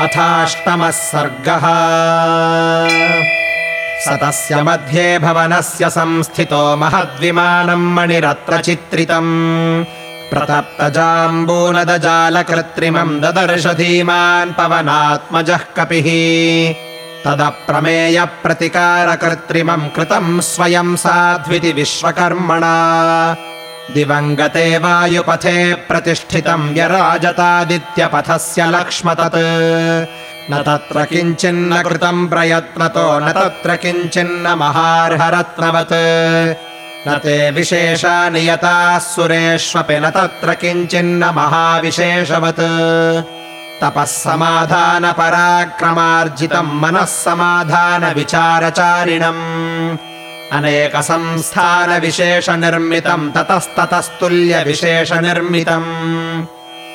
अथाष्टमः सर्गः। स तस्य मध्ये भवनस्य संस्थितो महद्विमानम् मणिरत्र चित्रितम्। प्रतप्तजाम्बूनदजालकृत्रिमम् ददर्श धीमान् पवनात्मजः कपिः। तदप्रमेयप्रतिकारकृत्रिमम् कृतम् स्वयम् साध्विति विश्वकर्मणा दिवङ्गते वायुपथे प्रतिष्ठितम् व्यराजतादित्यपथस्य लक्ष्मतत्। न तत्र किञ्चिन्न कृतम् प्रयत्नतो न तत्र किञ्चिन्न महार्हरत्नवत्। न ते विशेषा नियताः सुरेष्वपि न तत्र किञ्चिन्न महाविशेषवत्। तपः समाधानपराक्रमार्जितम् मनः समाधानविचारचारिणम् अनेकसंस्थानविशेषनिर्मितम् ततस्ततस्तुल्यविशेषनिर्मितम्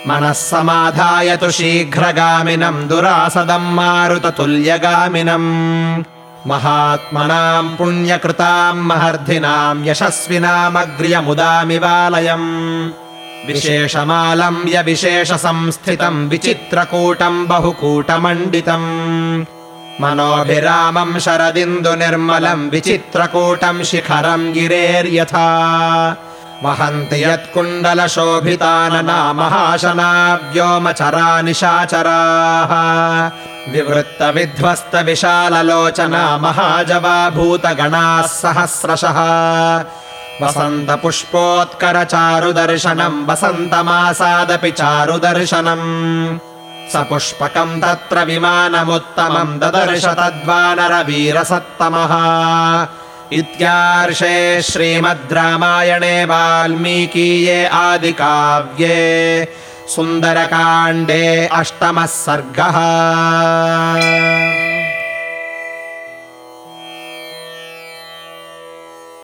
मनः समाधाय तु शीघ्रगामिनम् दुरासदम् मारुततुल्यगामिनम् महात्मनाम् पुण्यकृताम् महर्धिनाम् यशस्विनामग्र्यमुदामिवालयम् विशेषमालम् यविशेषसंस्थितम् विचित्रकूटम् बहुकूटमण्डितम् मनोभिरामम् शरदिन्दुनिर्मलम् विचित्रकूटम् शिखरम् गिरेर्यथा वहन्ति यत्कुण्डलशोभितानना महाशना व्योमचरा निशाचराः विवृत्तविध्वस्तविशाललोचना महाजवा भूतगणाः सहस्रशः वसन्तपुष्पोत्करचारुदर्शनम् वसन्तमासादपि चारुदर्शनम् स पुष्पकम् तत्र विमानमुत्तमम् ददर्श तद्वानरवीरसत्तमः। इत्यार्षे श्रीमद् रामायणे वाल्मीकीये आदिकाव्ये सुन्दरकाण्डे अष्टमः सर्गः